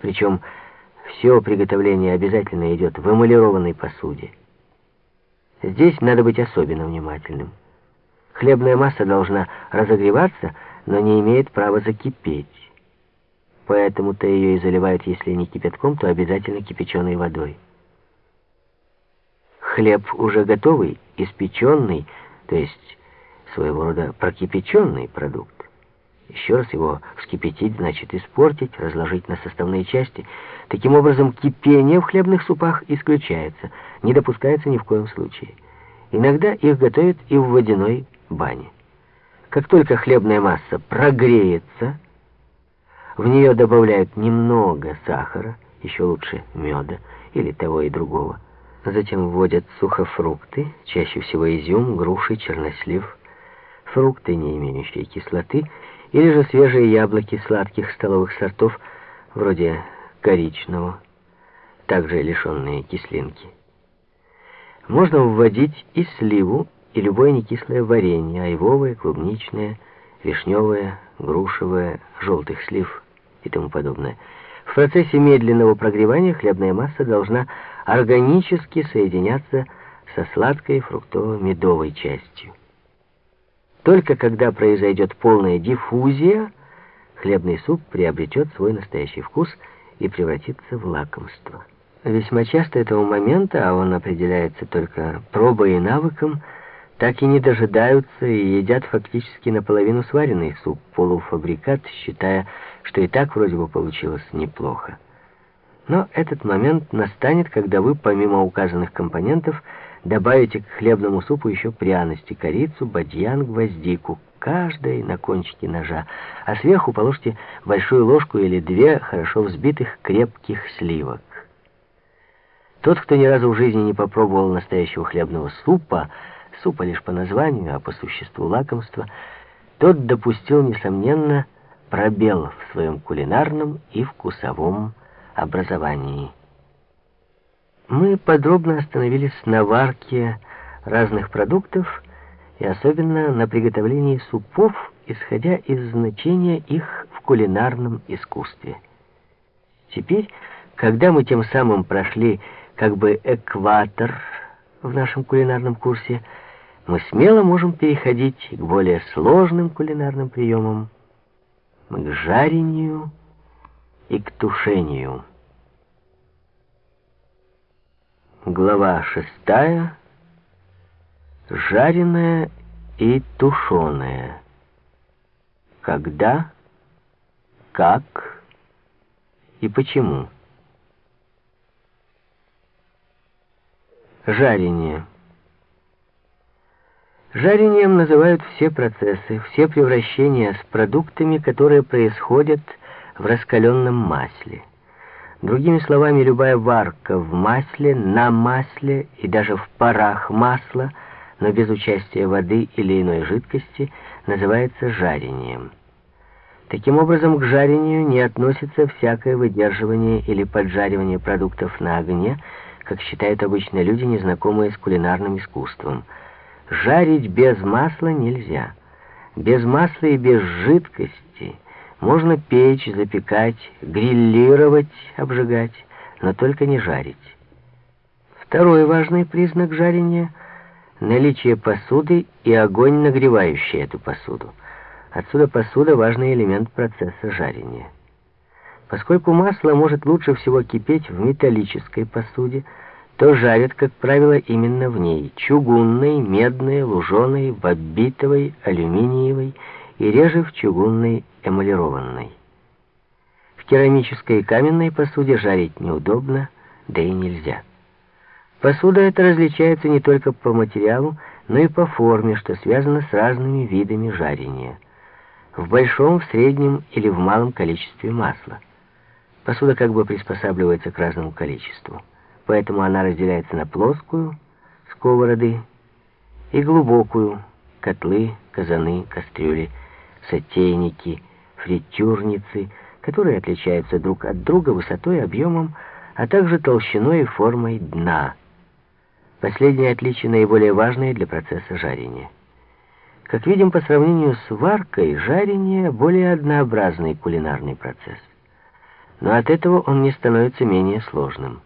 Причем все приготовление обязательно идет в эмалированной посуде. Здесь надо быть особенно внимательным. Хлебная масса должна разогреваться, но не имеет права закипеть. Поэтому-то ее и заливают, если не кипятком, то обязательно кипяченой водой. Хлеб уже готовый, испеченный, то есть своего рода прокипяченный продукт. Еще раз его вскипятить, значит испортить, разложить на составные части. Таким образом, кипение в хлебных супах исключается, не допускается ни в коем случае. Иногда их готовят и в водяной бане. Как только хлебная масса прогреется, в нее добавляют немного сахара, еще лучше меда или того и другого. Затем вводят сухофрукты, чаще всего изюм, груши, чернослив, фрукты, не имеющие кислоты, или же свежие яблоки сладких столовых сортов, вроде коричного, также лишенные кислинки. Можно вводить и сливу, и любое некислое варенье, айвовое, клубничное, вишневое, грушевое, желтых слив и тому подобное. В процессе медленного прогревания хлебная масса должна органически соединяться со сладкой фруктово-медовой частью. Только когда произойдет полная диффузия, хлебный суп приобретет свой настоящий вкус и превратится в лакомство. Весьма часто этого момента, а он определяется только пробой и навыком, так и не дожидаются и едят фактически наполовину сваренный суп, полуфабрикат, считая, что и так вроде бы получилось неплохо. Но этот момент настанет, когда вы, помимо указанных компонентов, Добавите к хлебному супу еще пряности, корицу, бадьян, гвоздику, каждой на кончике ножа, а сверху положите большую ложку или две хорошо взбитых крепких сливок. Тот, кто ни разу в жизни не попробовал настоящего хлебного супа, супа лишь по названию, а по существу лакомства, тот допустил, несомненно, пробел в своем кулинарном и вкусовом образовании. Мы подробно остановились на варке разных продуктов и особенно на приготовлении супов, исходя из значения их в кулинарном искусстве. Теперь, когда мы тем самым прошли как бы экватор в нашем кулинарном курсе, мы смело можем переходить к более сложным кулинарным приемам, к жарению и к тушению. Глава шестая. Жареное и тушеное. Когда, как и почему. Жарение. Жарением называют все процессы, все превращения с продуктами, которые происходят в раскаленном масле. Другими словами, любая варка в масле, на масле и даже в парах масла, но без участия воды или иной жидкости, называется жарением. Таким образом, к жарению не относится всякое выдерживание или поджаривание продуктов на огне, как считают обычно люди, незнакомые с кулинарным искусством. Жарить без масла нельзя. Без масла и без жидкости – можно печь, запекать, гриллировать, обжигать, но только не жарить. Второй важный признак жарения — наличие посуды и огонь, нагревающий эту посуду. Отсюда посуда — важный элемент процесса жарения. Поскольку масло может лучше всего кипеть в металлической посуде, то жарят, как правило, именно в ней — чугунной, медной, луженой, боббитовой, алюминиевой и реже в чугунной эмалированной. В керамической и каменной посуде жарить неудобно, да и нельзя. Посуда эта различается не только по материалу, но и по форме, что связано с разными видами жарения. В большом, в среднем или в малом количестве масла. Посуда как бы приспосабливается к разному количеству. Поэтому она разделяется на плоскую, сковороды, и глубокую, котлы, казаны, кастрюли, сотейники, фритюрницы, которые отличаются друг от друга высотой, объемом, а также толщиной и формой дна. Последнее отличие наиболее важное для процесса жарения. Как видим, по сравнению с варкой, жарение — более однообразный кулинарный процесс. Но от этого он не становится менее сложным.